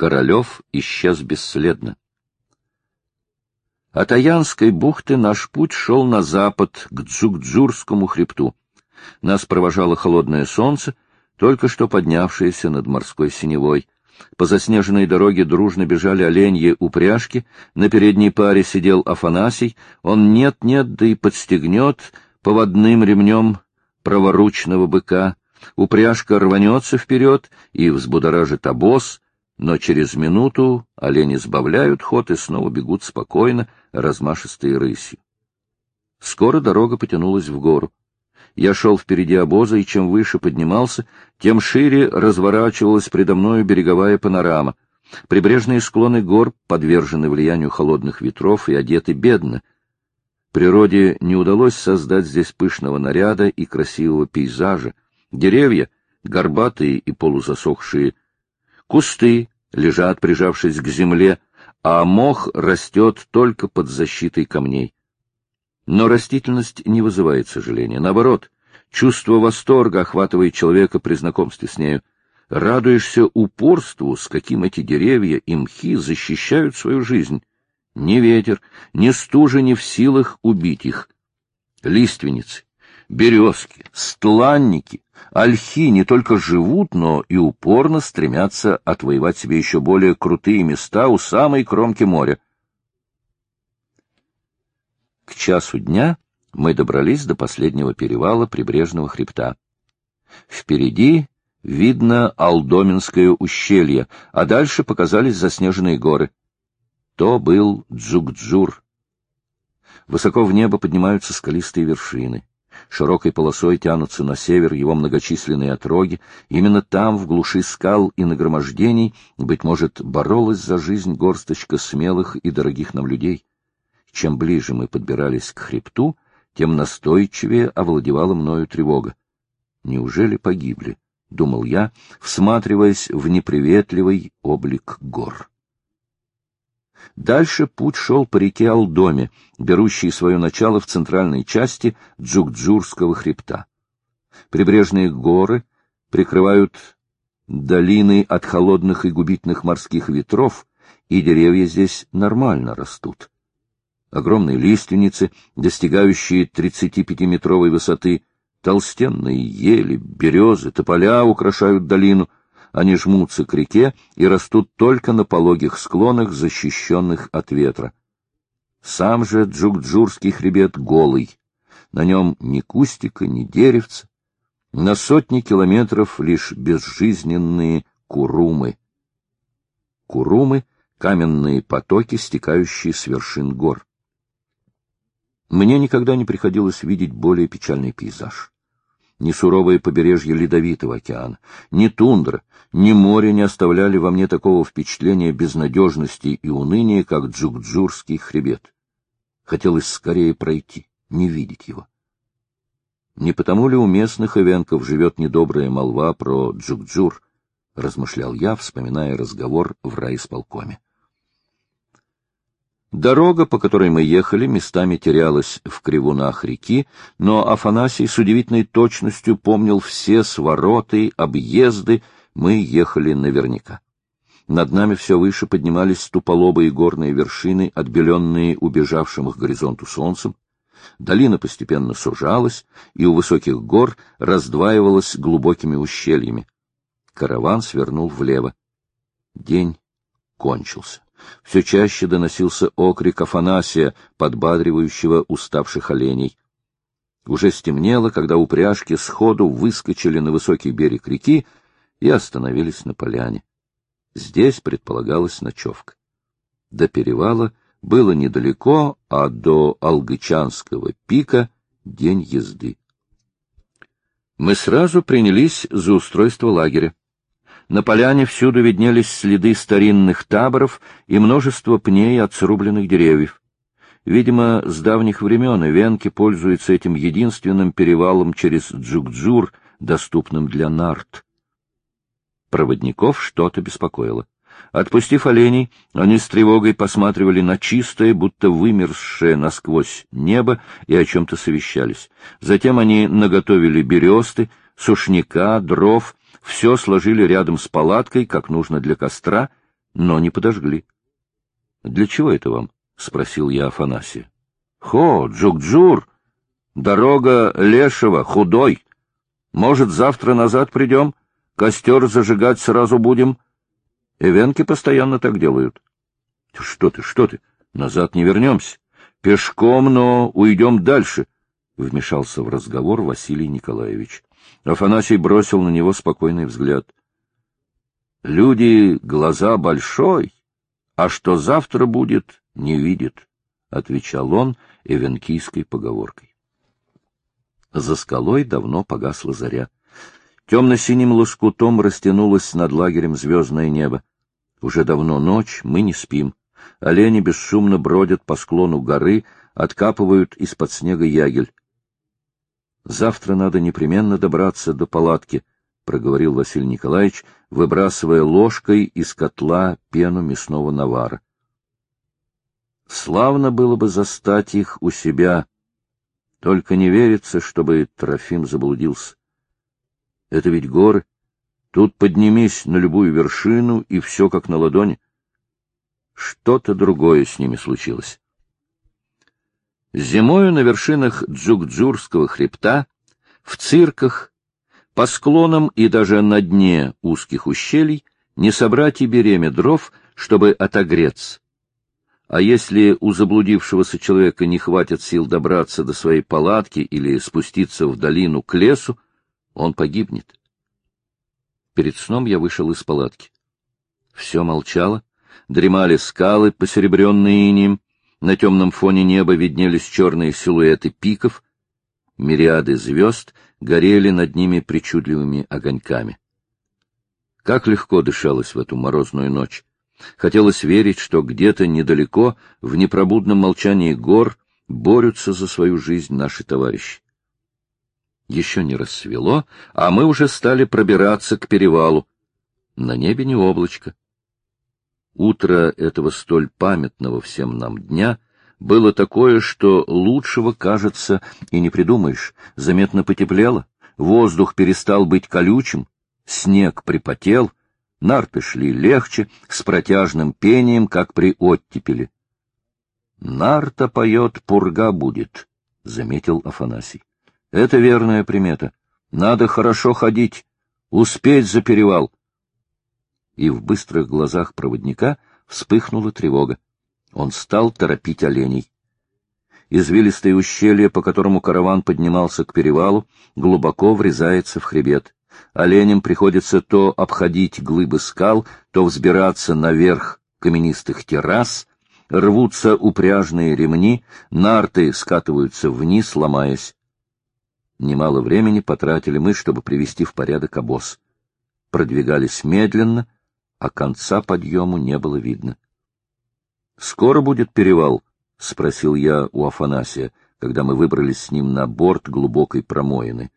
Королев исчез бесследно. От Аянской бухты наш путь шел на запад, к Джукджурскому хребту. Нас провожало холодное солнце, только что поднявшееся над морской синевой. По заснеженной дороге дружно бежали оленьи упряжки, на передней паре сидел Афанасий, он нет-нет, да и подстегнет поводным ремнем праворучного быка. Упряжка рванется вперед и взбудоражит обоз, но через минуту олени сбавляют ход и снова бегут спокойно, размашистой рысью. Скоро дорога потянулась в гору. Я шел впереди обоза, и чем выше поднимался, тем шире разворачивалась предо мною береговая панорама. Прибрежные склоны гор подвержены влиянию холодных ветров и одеты бедно. Природе не удалось создать здесь пышного наряда и красивого пейзажа. Деревья, горбатые и полузасохшие, кусты лежат, прижавшись к земле, а мох растет только под защитой камней. Но растительность не вызывает сожаления. Наоборот, чувство восторга охватывает человека при знакомстве с нею. Радуешься упорству, с каким эти деревья и мхи защищают свою жизнь. Ни ветер, ни стужа не в силах убить их. Лиственницы, березки, стланники, ольхи не только живут, но и упорно стремятся отвоевать себе еще более крутые места у самой кромки моря. К часу дня мы добрались до последнего перевала прибрежного хребта. Впереди видно Алдоминское ущелье, а дальше показались заснеженные горы. То был Джукджур. Высоко в небо поднимаются скалистые вершины. Широкой полосой тянутся на север его многочисленные отроги. Именно там, в глуши скал и нагромождений, быть может, боролась за жизнь горсточка смелых и дорогих нам людей. Чем ближе мы подбирались к хребту, тем настойчивее овладевала мною тревога. Неужели погибли? — думал я, всматриваясь в неприветливый облик гор. Дальше путь шел по реке Алдоме, берущей свое начало в центральной части Джукджурского хребта. Прибрежные горы прикрывают долины от холодных и губительных морских ветров, и деревья здесь нормально растут. Огромные лиственницы, достигающие 35-метровой высоты, толстенные ели, березы, тополя украшают долину — они жмутся к реке и растут только на пологих склонах, защищенных от ветра. Сам же Джукджурский хребет голый. На нем ни кустика, ни деревца. На сотни километров лишь безжизненные курумы. Курумы — каменные потоки, стекающие с вершин гор. Мне никогда не приходилось видеть более печальный пейзаж ни суровое побережье Ледовитого океана, ни тундра, ни море не оставляли во мне такого впечатления безнадежности и уныния, как Джукджурский хребет. Хотелось скорее пройти, не видеть его. Не потому ли у местных эвенков живет недобрая молва про Джукджур, размышлял я, вспоминая разговор в райисполкоме. Дорога, по которой мы ехали, местами терялась в кривунах реки, но Афанасий с удивительной точностью помнил все свороты, объезды, мы ехали наверняка. Над нами все выше поднимались туполобые горные вершины, отбеленные убежавшим к горизонту солнцем. Долина постепенно сужалась, и у высоких гор раздваивалась глубокими ущельями. Караван свернул влево. День кончился. Все чаще доносился окрик Афанасия, подбадривающего уставших оленей. Уже стемнело, когда упряжки сходу выскочили на высокий берег реки и остановились на поляне. Здесь предполагалась ночевка. До перевала было недалеко, а до Алгычанского пика — день езды. Мы сразу принялись за устройство лагеря. На поляне всюду виднелись следы старинных таборов и множество пней от срубленных деревьев. Видимо, с давних времен эвенки пользуются этим единственным перевалом через Джукджур, доступным для нарт. Проводников что-то беспокоило. Отпустив оленей, они с тревогой посматривали на чистое, будто вымерзшее насквозь небо и о чем-то совещались. Затем они наготовили бересты, сушняка, дров все сложили рядом с палаткой, как нужно для костра, но не подожгли. — Для чего это вам? — спросил я Афанасия. — Хо, Джук-Джур! Дорога лешего, худой. Может, завтра назад придем, костер зажигать сразу будем. Эвенки постоянно так делают. — Что ты, что ты? Назад не вернемся. Пешком, но уйдем дальше, — вмешался в разговор Василий Николаевич. Афанасий бросил на него спокойный взгляд. — Люди глаза большой, а что завтра будет, не видит, — отвечал он эвенкийской поговоркой. За скалой давно погасла заря. Темно-синим лоскутом растянулось над лагерем звездное небо. Уже давно ночь, мы не спим. Олени бесшумно бродят по склону горы, откапывают из-под снега ягель. — Завтра надо непременно добраться до палатки, — проговорил Василий Николаевич, выбрасывая ложкой из котла пену мясного навара. Славно было бы застать их у себя, только не верится, чтобы Трофим заблудился. Это ведь горы. Тут поднимись на любую вершину, и все как на ладони. Что-то другое с ними случилось. Зимою на вершинах Джукджурского хребта, в цирках, по склонам и даже на дне узких ущелий не собрать и береме дров, чтобы отогреться. А если у заблудившегося человека не хватит сил добраться до своей палатки или спуститься в долину к лесу, он погибнет. Перед сном я вышел из палатки. Все молчало, дремали скалы, посеребренные инеем, на темном фоне неба виднелись черные силуэты пиков, мириады звезд горели над ними причудливыми огоньками. Как легко дышалось в эту морозную ночь. Хотелось верить, что где-то недалеко, в непробудном молчании гор, борются за свою жизнь наши товарищи. Еще не рассвело, а мы уже стали пробираться к перевалу. На небе не облачко. Утро этого столь памятного всем нам дня было такое, что лучшего, кажется, и не придумаешь. Заметно потеплело, воздух перестал быть колючим, снег припотел, нарты шли легче, с протяжным пением, как при оттепели. — Нарта поет, пурга будет, — заметил Афанасий. — Это верная примета. Надо хорошо ходить, успеть за перевал и в быстрых глазах проводника вспыхнула тревога. Он стал торопить оленей. Извилистое ущелье, по которому караван поднимался к перевалу, глубоко врезается в хребет. Оленям приходится то обходить глыбы скал, то взбираться наверх каменистых террас, рвутся упряжные ремни, нарты скатываются вниз, ломаясь. Немало времени потратили мы, чтобы привести в порядок обоз. Продвигались медленно — а конца подъему не было видно. — Скоро будет перевал? — спросил я у Афанасия, когда мы выбрались с ним на борт глубокой промоины.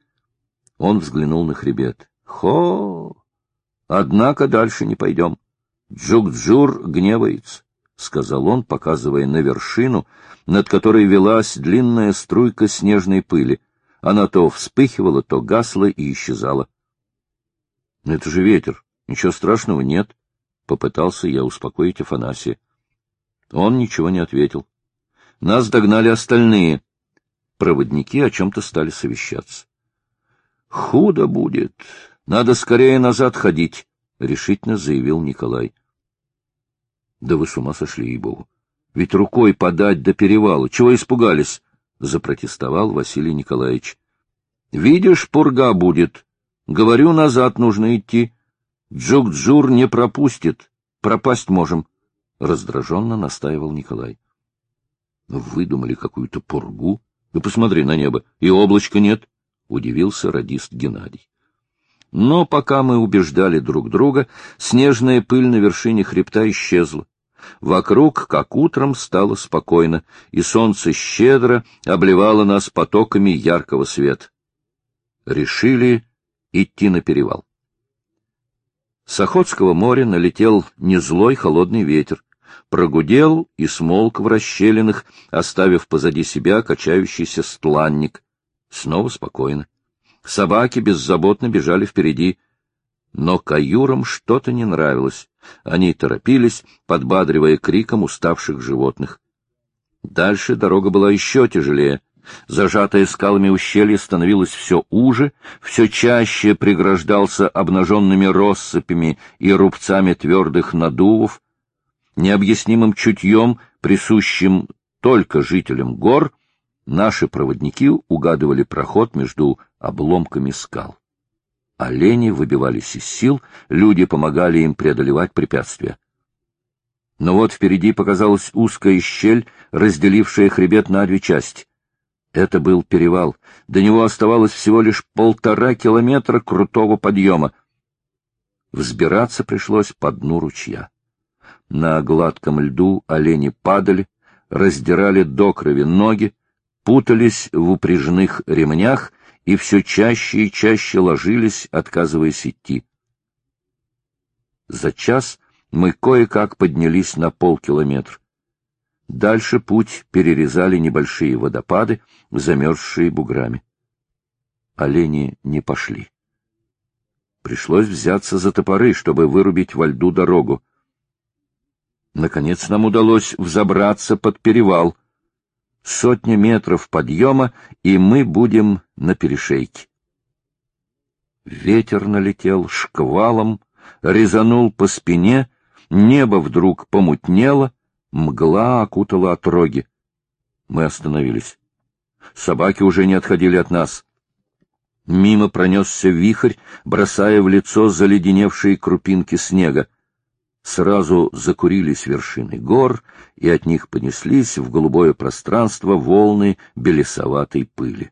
Он взглянул на хребет. — Хо! Однако дальше не пойдем. Джук-Джур гневается, — сказал он, показывая на вершину, над которой велась длинная струйка снежной пыли. Она то вспыхивала, то гасла и исчезала. — Это же ветер, Ничего страшного нет, — попытался я успокоить Афанасия. Он ничего не ответил. Нас догнали остальные. Проводники о чем-то стали совещаться. — Худо будет. Надо скорее назад ходить, — решительно заявил Николай. — Да вы с ума сошли, ей-богу. Ведь рукой подать до перевала. Чего испугались? — запротестовал Василий Николаевич. — Видишь, пурга будет. Говорю, назад нужно идти. Джук-Джур не пропустит. Пропасть можем, — раздраженно настаивал Николай. — Выдумали какую-то пургу. Да посмотри на небо, и облачка нет, — удивился радист Геннадий. Но пока мы убеждали друг друга, снежная пыль на вершине хребта исчезла. Вокруг, как утром, стало спокойно, и солнце щедро обливало нас потоками яркого света. Решили идти на перевал. С Охотского моря налетел незлой холодный ветер, прогудел и смолк в расщелинах, оставив позади себя качающийся стланник. Снова спокойно. Собаки беззаботно бежали впереди. Но каюрам что-то не нравилось. Они торопились, подбадривая криком уставших животных. Дальше дорога была еще тяжелее. Зажатое скалами ущелье становилось все уже, все чаще преграждался обнаженными россыпями и рубцами твердых надувов. Необъяснимым чутьем, присущим только жителям гор, наши проводники угадывали проход между обломками скал. Олени выбивались из сил, люди помогали им преодолевать препятствия. Но вот впереди показалась узкая щель, разделившая хребет на две части. Это был перевал. До него оставалось всего лишь полтора километра крутого подъема. Взбираться пришлось по дну ручья. На гладком льду олени падали, раздирали до крови ноги, путались в упряжных ремнях и все чаще и чаще ложились, отказываясь идти. За час мы кое-как поднялись на полкилометра. Дальше путь перерезали небольшие водопады, замерзшие буграми. Олени не пошли. Пришлось взяться за топоры, чтобы вырубить во льду дорогу. Наконец нам удалось взобраться под перевал. Сотня метров подъема, и мы будем на перешейке. Ветер налетел шквалом, резанул по спине, небо вдруг помутнело, мгла окутала отроги. Мы остановились. Собаки уже не отходили от нас. Мимо пронесся вихрь, бросая в лицо заледеневшие крупинки снега сразу закурились вершины гор, и от них понеслись в голубое пространство волны белесоватой пыли.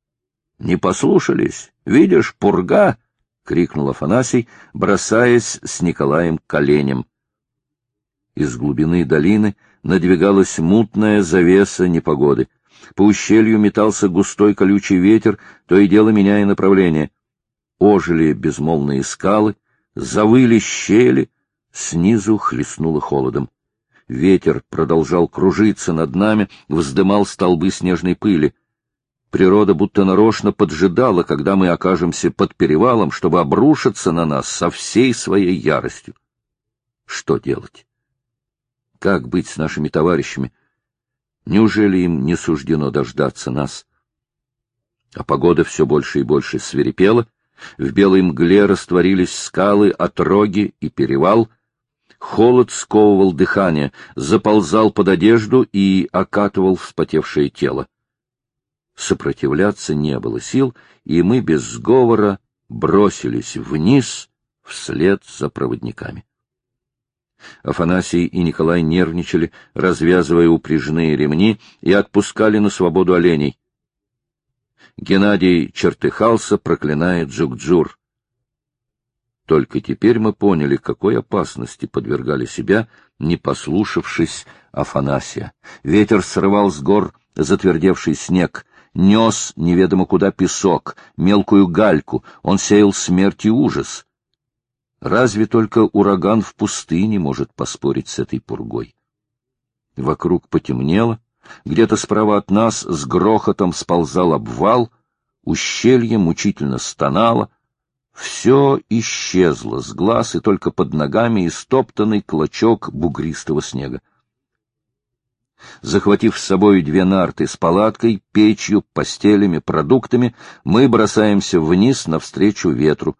— Не послушались? Видишь, пурга! — крикнул Афанасий, бросаясь с Николаем коленем. Из глубины долины надвигалась мутная завеса непогоды. По ущелью метался густой колючий ветер, то и дело меняя направление. Ожили безмолвные скалы, завыли щели — Снизу хлестнуло холодом. Ветер продолжал кружиться над нами, вздымал столбы снежной пыли. Природа будто нарочно поджидала, когда мы окажемся под перевалом, чтобы обрушиться на нас со всей своей яростью. Что делать? Как быть с нашими товарищами? Неужели им не суждено дождаться нас? А погода все больше и больше свирепела. В белой мгле растворились скалы, отроги и перевал — Холод сковывал дыхание, заползал под одежду и окатывал вспотевшее тело. Сопротивляться не было сил, и мы без сговора бросились вниз вслед за проводниками. Афанасий и Николай нервничали, развязывая упряжные ремни, и отпускали на свободу оленей. Геннадий чертыхался, проклиная Джукджур. Только теперь мы поняли, какой опасности подвергали себя, не послушавшись Афанасия. Ветер срывал с гор затвердевший снег, нес неведомо куда песок, мелкую гальку, он сеял смерть и ужас. Разве только ураган в пустыне может поспорить с этой пургой? Вокруг потемнело, где-то справа от нас с грохотом сползал обвал, ущелье мучительно стонало — все исчезло с глаз, и только под ногами истоптанный клочок бугристого снега. Захватив с собой две нарты с палаткой, печью, постелями, продуктами, мы бросаемся вниз навстречу ветру.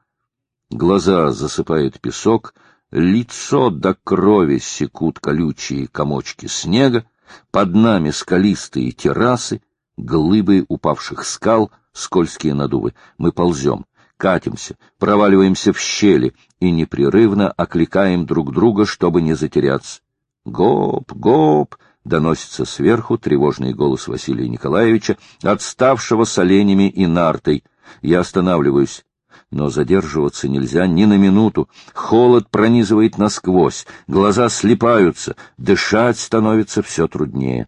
Глаза засыпает песок, лицо до крови секут колючие комочки снега, под нами скалистые террасы, глыбы упавших скал, скользкие надувы. Мы ползем катимся, проваливаемся в щели и непрерывно окликаем друг друга, чтобы не затеряться. «Гоп! Гоп!» — доносится сверху тревожный голос Василия Николаевича, отставшего с оленями и нартой. Я останавливаюсь. Но задерживаться нельзя ни на минуту. Холод пронизывает насквозь, глаза слипаются, дышать становится все труднее.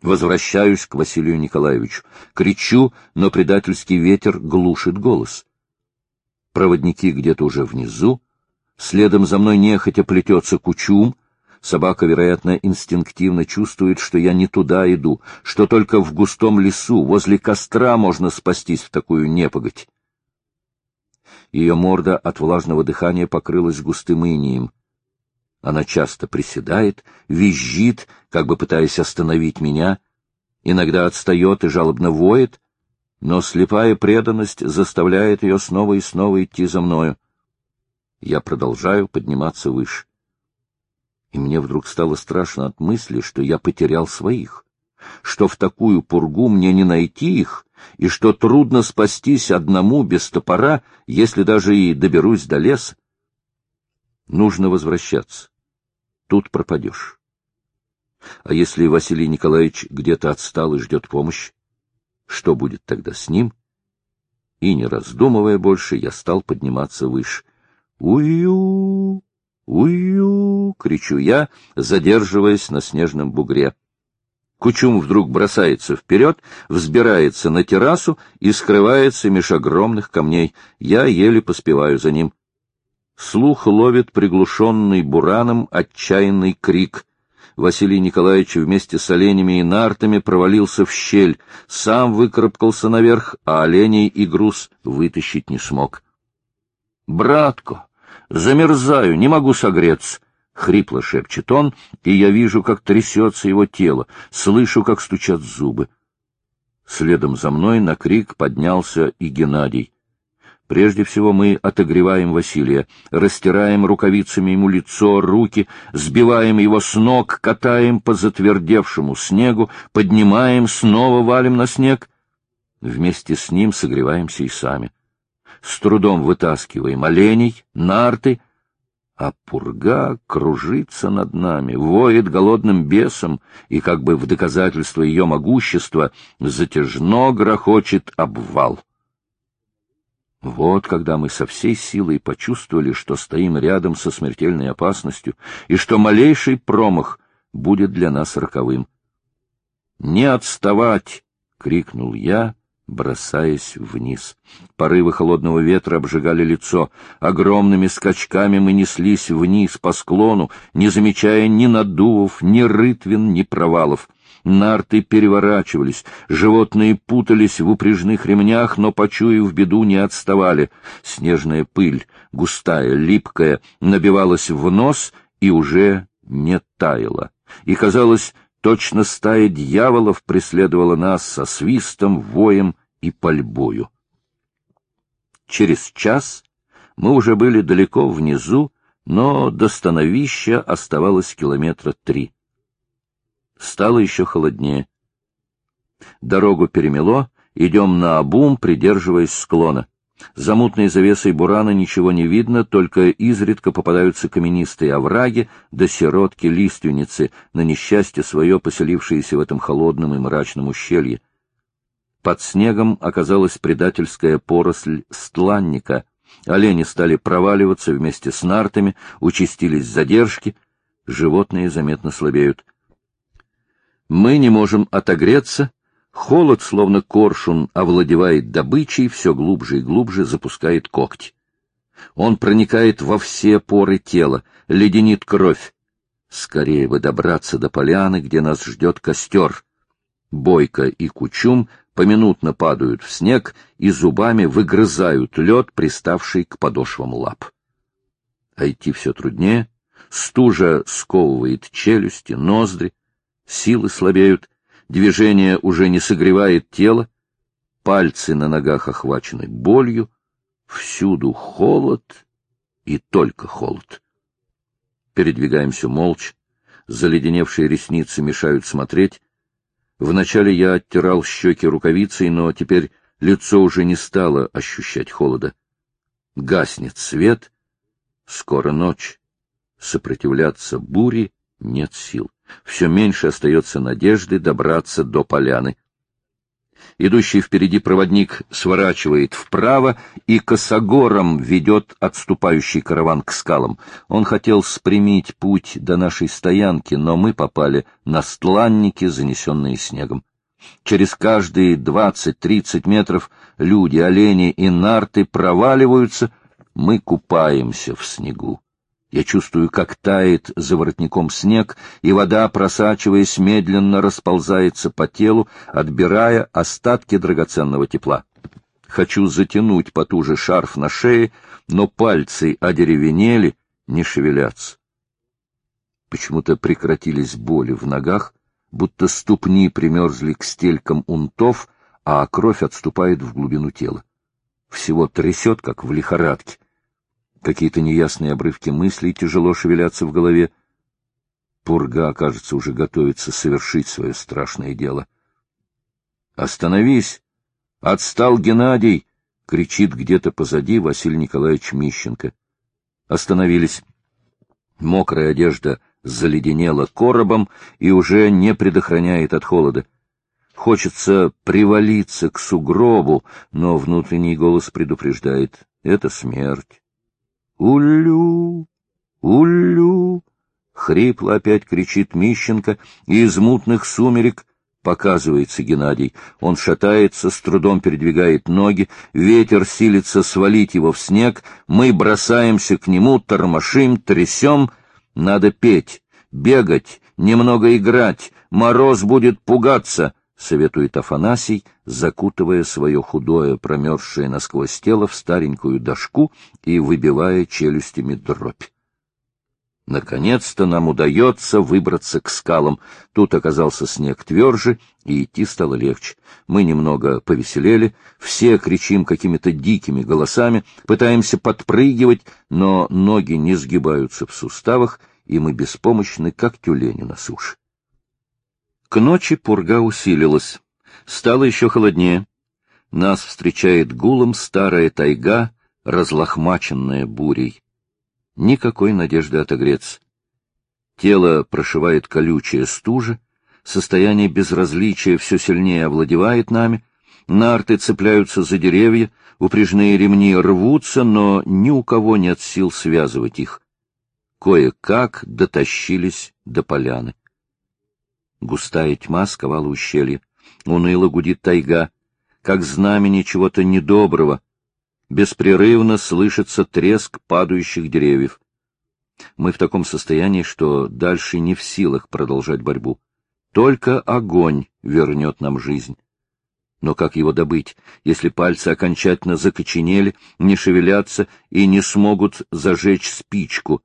Возвращаюсь к Василию Николаевичу. Кричу, но предательский ветер глушит голос. Проводники где-то уже внизу. Следом за мной нехотя плетется кучум. Собака, вероятно, инстинктивно чувствует, что я не туда иду, что только в густом лесу, возле костра можно спастись в такую непогодь. Ее морда от влажного дыхания покрылась густым инием. Она часто приседает, визжит, как бы пытаясь остановить меня, иногда отстает и жалобно воет, но слепая преданность заставляет ее снова и снова идти за мною. Я продолжаю подниматься выше. И мне вдруг стало страшно от мысли, что я потерял своих, что в такую пургу мне не найти их, и что трудно спастись одному без топора, если даже и доберусь до леса. Нужно возвращаться. Тут пропадешь. А если Василий Николаевич где-то отстал и ждет помощи? Что будет тогда с ним? И, не раздумывая больше, я стал подниматься выше. «Ую! Ую!» — кричу я, задерживаясь на снежном бугре. Кучум вдруг бросается вперед, взбирается на террасу и скрывается меж огромных камней. Я еле поспеваю за ним. Слух ловит приглушенный бураном отчаянный крик. Василий Николаевич вместе с оленями и нартами провалился в щель, сам выкарабкался наверх, а оленей и груз вытащить не смог. — Братко, замерзаю, не могу согреться. — хрипло шепчет он, и я вижу, как трясется его тело, слышу, как стучат зубы. Следом за мной на крик поднялся и Геннадий. Прежде всего мы отогреваем Василия, растираем рукавицами ему лицо, руки, сбиваем его с ног, катаем по затвердевшему снегу, поднимаем, снова валим на снег. Вместе с ним согреваемся и сами. С трудом вытаскиваем оленей, нарты, а пурга кружится над нами, воет голодным бесом, и как бы в доказательство ее могущества затяжно грохочет обвал. Вот когда мы со всей силой почувствовали, что стоим рядом со смертельной опасностью, и что малейший промах будет для нас роковым. «Не отставать!» — крикнул я, бросаясь вниз. Порывы холодного ветра обжигали лицо. Огромными скачками мы неслись вниз по склону, не замечая ни надувов, ни рытвин, ни провалов. Нарты переворачивались, животные путались в упряжных ремнях, но, почуяв беду, не отставали. Снежная пыль, густая, липкая, набивалась в нос и уже не таяла. И, казалось, точно стая дьяволов преследовала нас со свистом, воем и пальбою. Через час мы уже были далеко внизу, но до становища оставалось километра три. Стало еще холоднее. Дорогу перемело, идем на обум, придерживаясь склона. За мутной завесой бурана ничего не видно, только изредка попадаются каменистые овраги да сиротки-лиственницы, на несчастье свое поселившиеся в этом холодном и мрачном ущелье. Под снегом оказалась предательская поросль стланника. Олени стали проваливаться вместе с нартами, участились задержки, животные заметно слабеют. Мы не можем отогреться, холод, словно коршун, овладевает добычей, все глубже и глубже запускает когти. Он проникает во все поры тела, леденит кровь. Скорее бы добраться до поляны, где нас ждет костер. Бойко и Кучум поминутно падают в снег и зубами выгрызают лед, приставший к подошвам лап. А идти все труднее, стужа сковывает челюсти, ноздри, силы слабеют, движение уже не согревает тело, пальцы на ногах охвачены болью, всюду холод и только холод. Передвигаемся молча, заледеневшие ресницы мешают смотреть. Вначале я оттирал щеки рукавицей, но теперь лицо уже не стало ощущать холода. Гаснет свет, скоро ночь. Сопротивляться буре нет сил. Все меньше остается надежды добраться до поляны. Идущий впереди проводник сворачивает вправо и косогором ведет отступающий караван к скалам. Он хотел спрямить путь до нашей стоянки, но мы попали на стланники, занесенные снегом. Через каждые двадцать-тридцать метров люди, олени и нарты проваливаются, мы купаемся в снегу. Я чувствую, как тает за воротником снег, и вода, просачиваясь, медленно расползается по телу, отбирая остатки драгоценного тепла. Хочу затянуть потуже шарф на шее, но пальцы одеревенели, не шевелятся. Почему-то прекратились боли в ногах, будто ступни примерзли к стелькам унтов, а кровь отступает в глубину тела. Всего трясет, как в лихорадке. Какие-то неясные обрывки мыслей тяжело шевелятся в голове. Пурга, кажется, уже готовится совершить свое страшное дело. «Остановись! Отстал Геннадий!» — кричит где-то позади Василий Николаевич Мищенко. Остановились. Мокрая одежда заледенела коробом и уже не предохраняет от холода. Хочется привалиться к сугробу, но внутренний голос предупреждает — это смерть. «Улю! Улю!» — хрипло опять кричит Мищенко, и из мутных сумерек показывается Геннадий. Он шатается, с трудом передвигает ноги, ветер силится свалить его в снег, мы бросаемся к нему, тормошим, трясем. Надо петь, бегать, немного играть, мороз будет пугаться —— советует Афанасий, закутывая свое худое, промерзшее насквозь тело в старенькую дошку и выбивая челюстями дробь. Наконец-то нам удается выбраться к скалам. Тут оказался снег тверже, и идти стало легче. Мы немного повеселели, все кричим какими-то дикими голосами, пытаемся подпрыгивать, но ноги не сгибаются в суставах, и мы беспомощны, как тюлени на суше. К ночи пурга усилилась. Стало еще холоднее. Нас встречает гулом старая тайга, разлохмаченная бурей. Никакой надежды отогреться. Тело прошивает колючая стужа, состояние безразличия все сильнее овладевает нами, нарты цепляются за деревья, упряжные ремни рвутся, но ни у кого нет сил связывать их. Кое-как дотащились до поляны. Густая тьма сковала ущелье. Уныло гудит тайга, как знамени чего-то недоброго. Беспрерывно слышится треск падающих деревьев. Мы в таком состоянии, что дальше не в силах продолжать борьбу. Только огонь вернет нам жизнь. Но как его добыть, если пальцы окончательно закоченели, не шевелятся и не смогут зажечь спичку?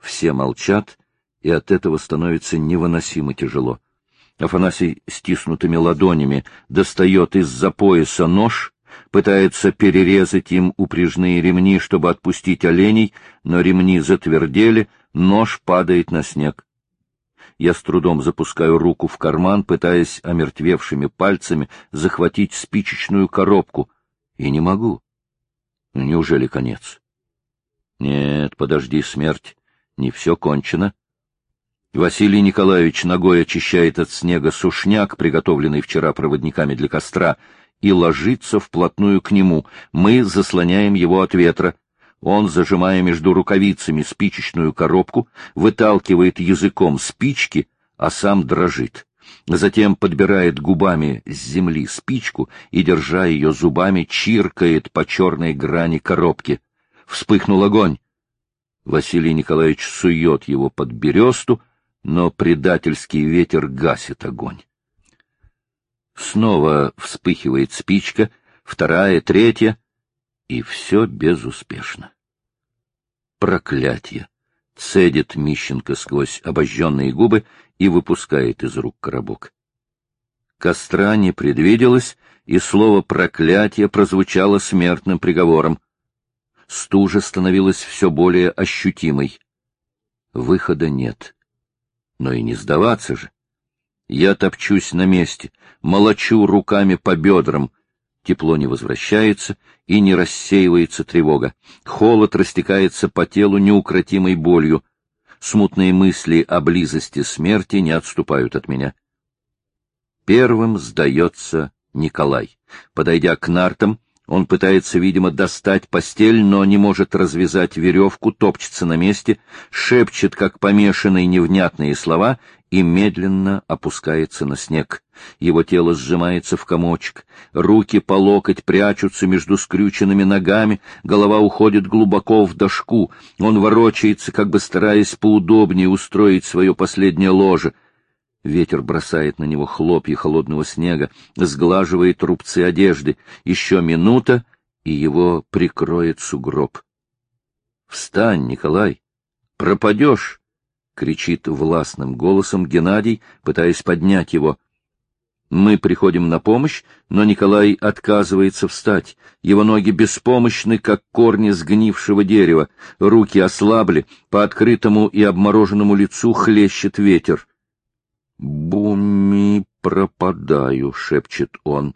Все молчат, и от этого становится невыносимо тяжело. Афанасий стиснутыми ладонями достает из-за пояса нож, пытается перерезать им упряжные ремни, чтобы отпустить оленей, но ремни затвердели, нож падает на снег. Я с трудом запускаю руку в карман, пытаясь омертвевшими пальцами захватить спичечную коробку, и не могу. Неужели конец? Нет, подожди, смерть, не все кончено. Василий Николаевич ногой очищает от снега сушняк, приготовленный вчера проводниками для костра, и ложится вплотную к нему. Мы заслоняем его от ветра. Он, зажимая между рукавицами спичечную коробку, выталкивает языком спички, а сам дрожит. Затем подбирает губами с земли спичку и, держа ее зубами, чиркает по черной грани коробки. Вспыхнул огонь. Василий Николаевич сует его под бересту, но предательский ветер гасит огонь. Снова вспыхивает спичка, вторая, третья, и все безуспешно. Проклятие! Цедит Мищенко сквозь обожженные губы и выпускает из рук коробок. Костра не предвиделось, и слово «проклятие» прозвучало смертным приговором. Стужа становилась все более ощутимой. Выхода нет. Но и не сдаваться же. Я топчусь на месте, молочу руками по бедрам. Тепло не возвращается и не рассеивается тревога. Холод растекается по телу неукротимой болью. Смутные мысли о близости смерти не отступают от меня. Первым сдается Николай. Подойдя к нартам, он пытается, видимо, достать постель, но не может развязать веревку, топчется на месте, шепчет, как помешанные невнятные слова, и медленно опускается на снег. Его тело сжимается в комочек, руки по локоть прячутся между скрюченными ногами, голова уходит глубоко в дошку, он ворочается, как бы стараясь поудобнее устроить свое последнее ложе. Ветер бросает на него хлопья холодного снега, сглаживает рубцы одежды. Еще минута, и его прикроет сугроб. — Встань, Николай! Пропадешь! — кричит властным голосом Геннадий, пытаясь поднять его. Мы приходим на помощь, но Николай отказывается встать. Его ноги беспомощны, как корни сгнившего дерева, руки ослабли, по открытому и обмороженному лицу хлещет ветер. «Буми, пропадаю», — шепчет он.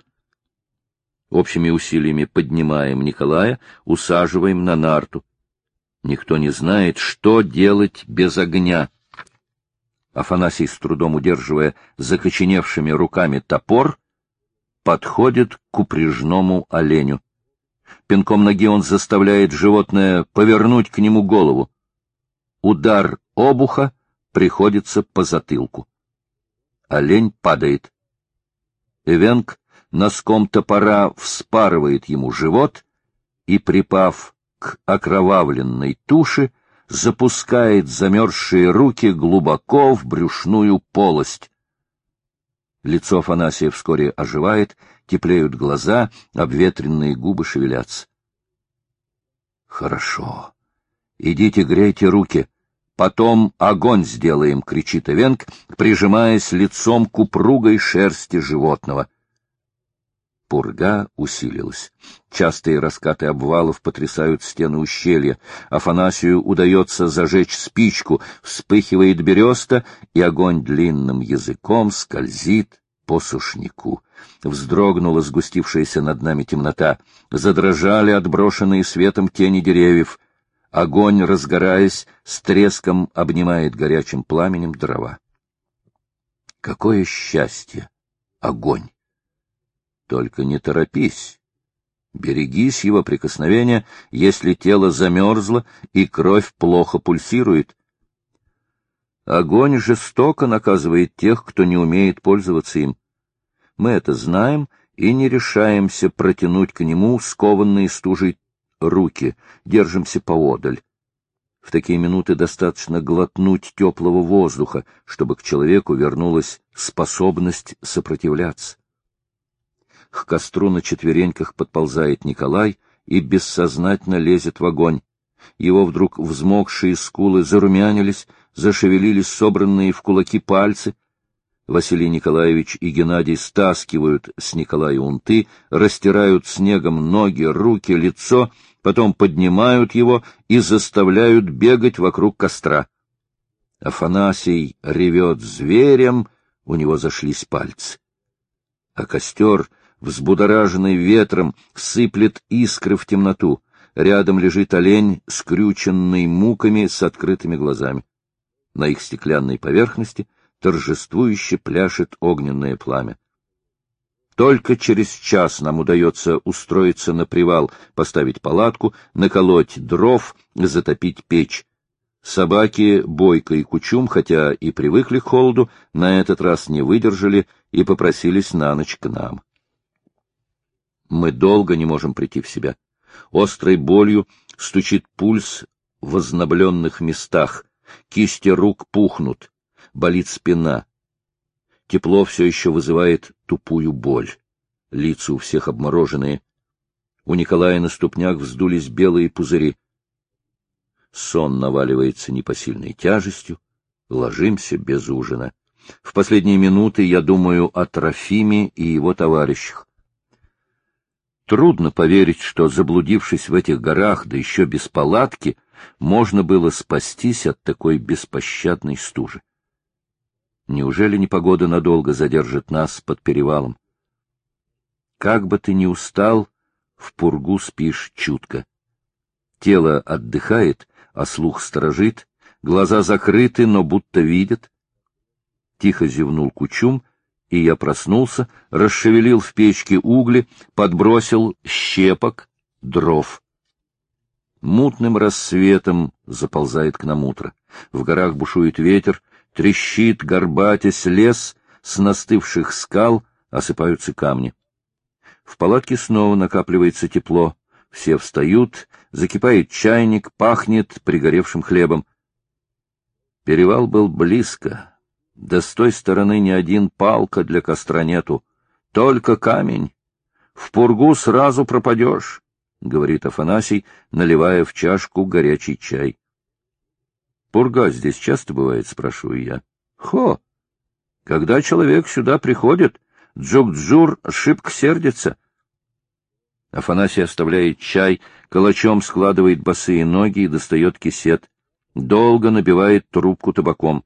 Общими усилиями поднимаем Николая, усаживаем на нарту. Никто не знает, что делать без огня. Афанасий, с трудом удерживая закоченевшими руками топор, подходит к упряжному оленю. Пинком ноги он заставляет животное повернуть к нему голову. Удар обуха приходится по затылку олень падает. Эвенг носком топора вспарывает ему живот и, припав к окровавленной туше, запускает замерзшие руки глубоко в брюшную полость. Лицо Афанасия вскоре оживает, теплеют глаза, обветренные губы шевелятся. — Хорошо. Идите грейте руки. Потом огонь сделаем, — кричит Эвенг, прижимаясь лицом к упругой шерсти животного. Пурга усилилась. Частые раскаты обвалов потрясают стены ущелья. Афанасию удается зажечь спичку, вспыхивает береста, и огонь длинным языком скользит по сушнику. Вздрогнула сгустившаяся над нами темнота. Задрожали отброшенные светом тени деревьев — Огонь, разгораясь, с треском обнимает горячим пламенем дрова. Какое счастье! Огонь! Только не торопись. Берегись его прикосновения, если тело замерзло и кровь плохо пульсирует. Огонь жестоко наказывает тех, кто не умеет пользоваться им. Мы это знаем и не решаемся протянуть к нему скованные стужей руки, держимся поодаль. В такие минуты достаточно глотнуть теплого воздуха, чтобы к человеку вернулась способность сопротивляться. К костру на четвереньках подползает Николай и бессознательно лезет в огонь. Его вдруг взмокшие скулы зарумянились, зашевелились собранные в кулаки пальцы. Василий Николаевич и Геннадий стаскивают с Николая унты, растирают снегом ноги, руки, лицо — потом поднимают его и заставляют бегать вокруг костра. Афанасий ревет зверем, у него зашлись пальцы. А костер, взбудораженный ветром, сыплет искры в темноту. Рядом лежит олень, скрюченный муками с открытыми глазами. На их стеклянной поверхности торжествующе пляшет огненное пламя. Только через час нам удается устроиться на привал, поставить палатку, наколоть дров, затопить печь. Собаки, Бойко и Кучум, хотя и привыкли к холоду, на этот раз не выдержали и попросились на ночь к нам. Мы долго не можем прийти в себя. Острой болью стучит пульс в ознобленных местах, кисти рук пухнут, болит спина. Тепло все еще вызывает тупую боль. Лица у всех обмороженные. У Николая на ступнях вздулись белые пузыри. Сон наваливается непосильной тяжестью. Ложимся без ужина. В последние минуты я думаю о Трофиме и его товарищах. Трудно поверить, что, заблудившись в этих горах, да еще без палатки, можно было спастись от такой беспощадной стужи. Неужели непогода надолго задержит нас под перевалом? Как бы ты ни устал, в пургу спишь чутко. Тело отдыхает, а слух сторожит, глаза закрыты, но будто видят. Тихо зевнул кучум, и я проснулся, расшевелил в печке угли, подбросил щепок, дров. Мутным рассветом заползает к нам утро. В горах бушует ветер, Трещит, горбатясь лес, с настывших скал осыпаются камни. В палатке снова накапливается тепло. Все встают, закипает чайник, пахнет пригоревшим хлебом. Перевал был близко, Да с той стороны ни один палка для костра нету, только камень. В пургу сразу пропадешь, — говорит Афанасий, наливая в чашку горячий чай. — Пурга здесь часто бывает, — спрашиваю я. — Хо! Когда человек сюда приходит, Джук-Джур шибко сердится. Афанасий оставляет чай, калачом складывает босые ноги и достает кисет. Долго набивает трубку табаком.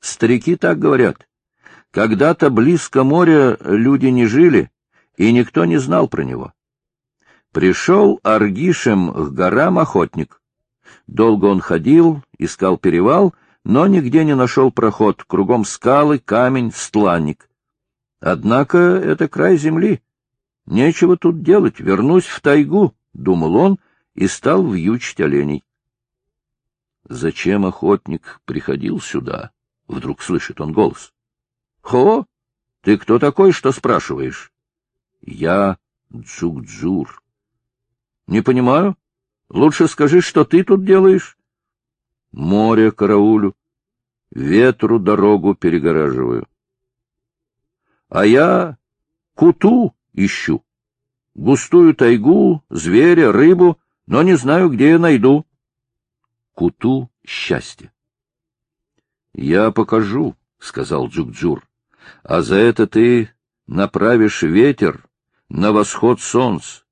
Старики так говорят. Когда-то близко моря люди не жили, и никто не знал про него. Пришел Аргишем к горам охотник. Долго он ходил, искал перевал, но нигде не нашел проход, кругом скалы, камень, стланник. Однако это край земли. Нечего тут делать, вернусь в тайгу, — думал он и стал вьючить оленей. Зачем охотник приходил сюда? — вдруг слышит он голос. — Хо, ты кто такой, что спрашиваешь? — Я Джук-Джур. — Не понимаю. Лучше скажи, что ты тут делаешь? — Море караулю. Ветру дорогу перегораживаю. — А я куту ищу. Густую тайгу, зверя, рыбу, но не знаю, где я найду. Куту — счастье. — Я покажу, — сказал Джукджур, — а за это ты направишь ветер на восход солнца.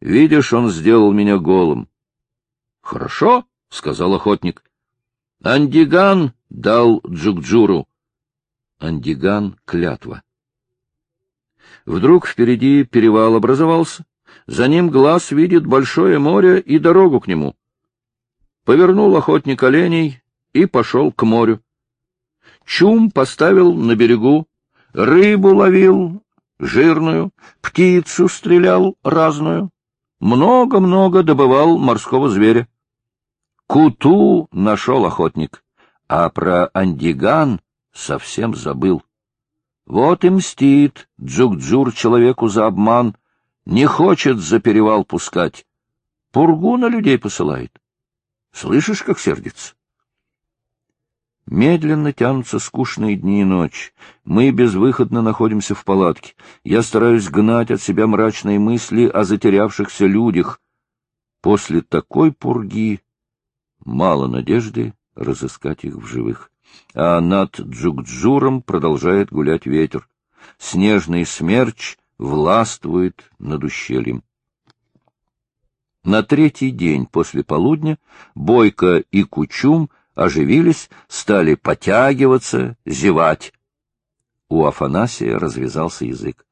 Видишь, он сделал меня голым. — Хорошо, — сказал охотник. — Андиган дал Джукджуру. Андиган — клятва. Вдруг впереди перевал образовался. За ним глаз видит большое море и дорогу к нему. Повернул охотник оленей и пошел к морю. Чум поставил на берегу, рыбу ловил, жирную, птицу стрелял разную. Много-много добывал морского зверя. Куту нашел охотник, а про андиган совсем забыл. Вот и мстит Джук-Джур человеку за обман, не хочет за перевал пускать. Пургу на людей посылает. Слышишь, как сердится? Медленно тянутся скучные дни и ночи. Мы безвыходно находимся в палатке. Я стараюсь гнать от себя мрачные мысли о затерявшихся людях. После такой пурги мало надежды разыскать их в живых. А над Джукджуром продолжает гулять ветер. Снежный смерч властвует над ущельем. На третий день после полудня Бойко и Кучум — оживились, стали потягиваться, зевать. У Афанасия развязался язык.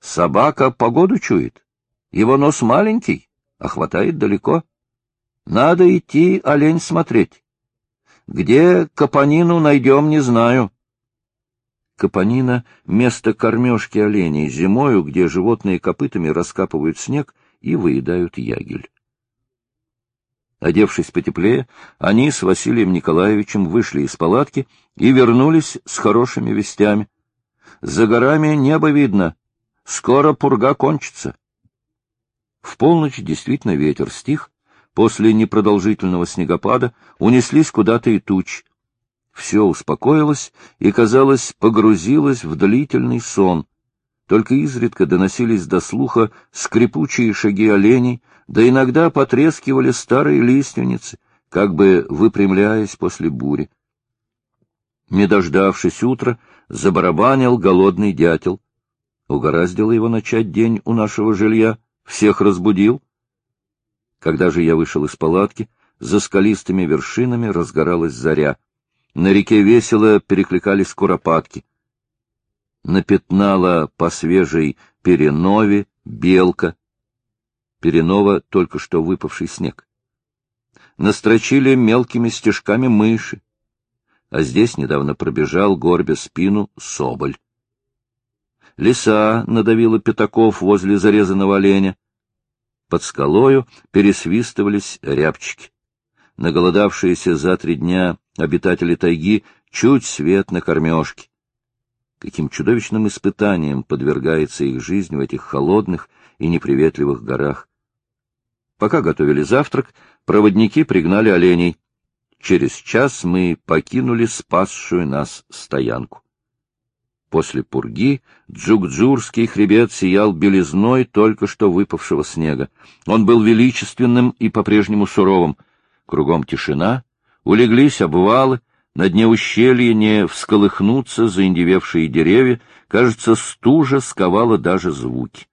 Собака погоду чует. Его нос маленький, а хватает далеко. Надо идти олень смотреть. Где капонину найдем, не знаю. Капонина — место кормежки оленей зимою, где животные копытами раскапывают снег и выедают ягель. Одевшись потеплее, они с Василием Николаевичем вышли из палатки и вернулись с хорошими вестями. За горами небо видно. Скоро пурга кончится. В полночь действительно ветер стих. После непродолжительного снегопада унеслись куда-то и туч. Все успокоилось и, казалось, погрузилось в длительный сон. Только изредка доносились до слуха скрипучие шаги оленей, да иногда потрескивали старые лиственницы, как бы выпрямляясь после бури. Не дождавшись утра, забарабанил голодный дятел. Угораздило его начать день у нашего жилья, всех разбудил. Когда же я вышел из палатки, за скалистыми вершинами разгоралась заря. На реке весело перекликались куропатки. Напятнала по свежей перенове белка, Перенова только что выпавший снег. Настрочили мелкими стежками мыши, а здесь недавно пробежал, горбя спину, соболь. Лиса надавила пятаков возле зарезанного оленя. Под скалою пересвистывались рябчики. Наголодавшиеся за три дня обитатели тайги чуть свет на кормежке. Каким чудовищным испытанием подвергается их жизнь в этих холодных и неприветливых горах. Пока готовили завтрак, проводники пригнали оленей. через час мы покинули спасшую нас стоянку. После пурги Джукджурский хребет сиял белизной только что выпавшего снега. Он был величественным и по-прежнему суровым. Кругом тишина, улеглись обвалы, на дне ущелья не всколыхнутся заиндевевшие деревья, кажется, стужа сковала даже звуки.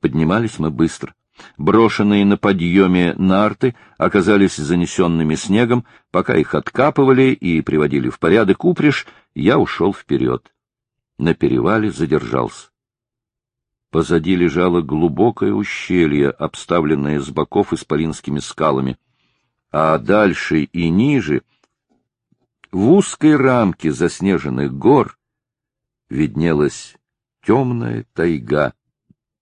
Поднимались мы быстро. Брошенные на подъеме нарты оказались занесенными снегом, пока их откапывали и приводили в порядок упряжь, я ушел вперед на перевале задержался. Позади лежало глубокое ущелье, обставленное с боков исполинскими скалами, а дальше и ниже, в узкой рамке заснеженных гор, виднелась темная тайга,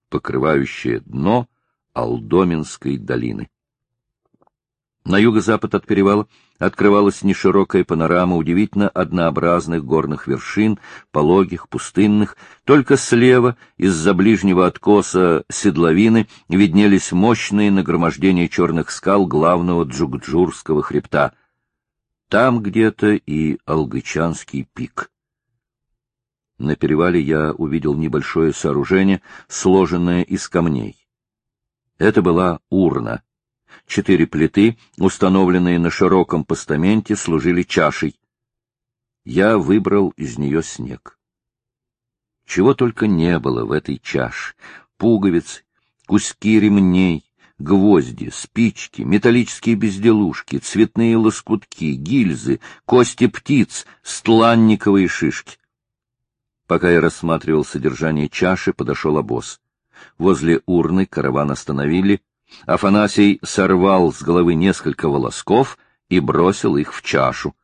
покрывающая дно Алдоминской долины. На юго-запад от перевала открывалась неширокая панорама удивительно однообразных горных вершин, пологих, пустынных. Только слева, из-за ближнего откоса седловины, виднелись мощные нагромождения черных скал главного Джукджурского хребта. Там где-то и Алгычанский пик. На перевале я увидел небольшое сооружение, сложенное из камней. Это была урна — Четыре плиты, установленные на широком постаменте, служили чашей. Я выбрал из нее снег. Чего только не было в этой чаше. Пуговицы, куски ремней, гвозди, спички, металлические безделушки, цветные лоскутки, гильзы, кости птиц, стланниковые шишки. Пока я рассматривал содержание чаши, подошел обоз. Возле урны караван остановили, Афанасий сорвал с головы несколько волосков и бросил их в чашу.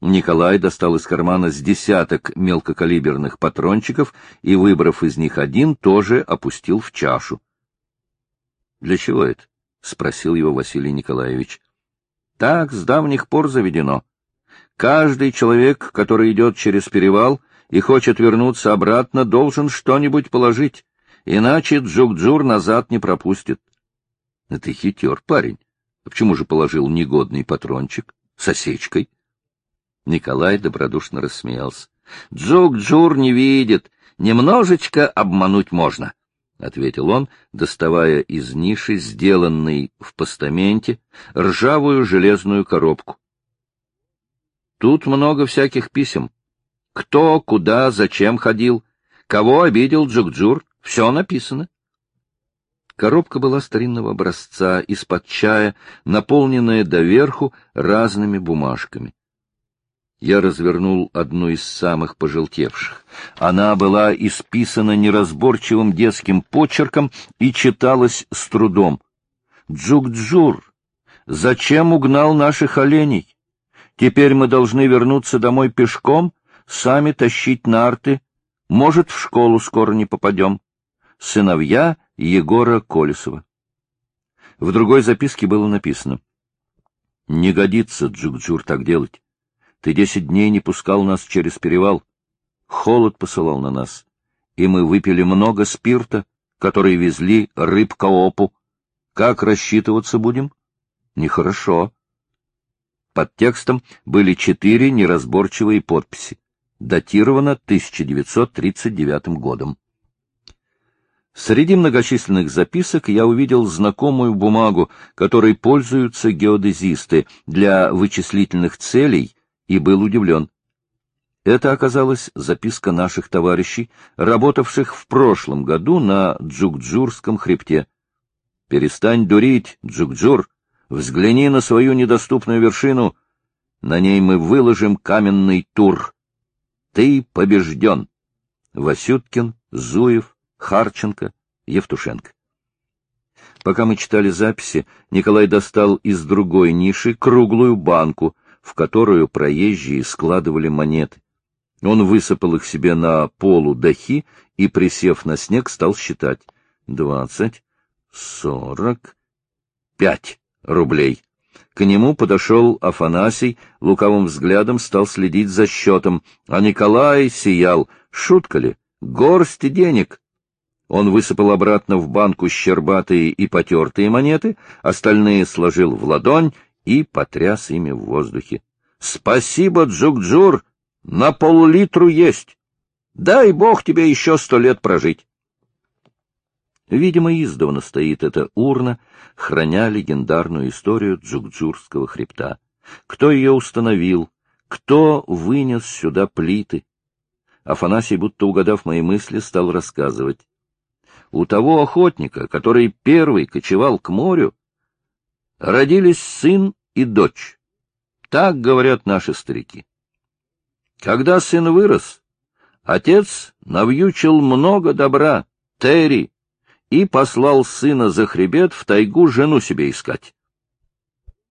Николай достал из кармана с десяток мелкокалиберных патрончиков и, выбрав из них один, тоже опустил в чашу. — Для чего это? — спросил его Василий Николаевич. — Так с давних пор заведено. Каждый человек, который идет через перевал и хочет вернуться обратно, должен что-нибудь положить, иначе Джук-Джур назад не пропустит. — Это хитер, парень. А почему же положил негодный патрончик с осечкой? Николай добродушно рассмеялся. — Джук-Джур не видит. Немножечко обмануть можно, — ответил он, доставая из ниши, сделанной в постаменте, ржавую железную коробку. — Тут много всяких писем. Кто, куда, зачем ходил, кого обидел Джук-Джур, все написано. Коробка была старинного образца, из-под чая, наполненная доверху разными бумажками. Я развернул одну из самых пожелтевших. Она была исписана неразборчивым детским почерком и читалась с трудом. «Джук-Джур, зачем угнал наших оленей? Теперь мы должны вернуться домой пешком, сами тащить нарты. Может, в школу скоро не попадем. Сыновья Егора Колесова. В другой записке было написано. «Не годится, Джукджур, так делать. Ты десять дней не пускал нас через перевал. Холод посылал на нас, и мы выпили много спирта, который везли рыбкоопу. Как рассчитываться будем? Нехорошо». Под текстом были четыре неразборчивые подписи. Датировано 1939 годом. Среди многочисленных записок я увидел знакомую бумагу, которой пользуются геодезисты для вычислительных целей, и был удивлен. Это оказалась записка наших товарищей, работавших в прошлом году на Джукджурском хребте. «Перестань дурить, Джукджур, взгляни на свою недоступную вершину. На ней мы выложим каменный тур. Ты побежден». Васюткин, Зуев, Харченко, Евтушенко. Пока мы читали записи, Николай достал из другой ниши круглую банку, в которую проезжие складывали монеты. Он высыпал их себе на полу дахи и, присев на снег, стал считать. Двадцать, сорок, пять рублей. К нему подошел Афанасий, лукавым взглядом стал следить за счетом, а Николай сиял. Шутка ли? Горсть денег. Он высыпал обратно в банку щербатые и потертые монеты, остальные сложил в ладонь и потряс ими в воздухе. — Спасибо, Джукджур, на пол-литру есть. Дай бог тебе еще сто лет прожить. Видимо, издавна стоит эта урна, храня легендарную историю Джукджурского хребта. Кто ее установил, кто вынес сюда плиты? Афанасий, будто угадав мои мысли, стал рассказывать. У того охотника, который первый кочевал к морю, родились сын и дочь. Так говорят наши старики. Когда сын вырос, отец навьючил много добра, Терри, и послал сына за хребет в тайгу жену себе искать.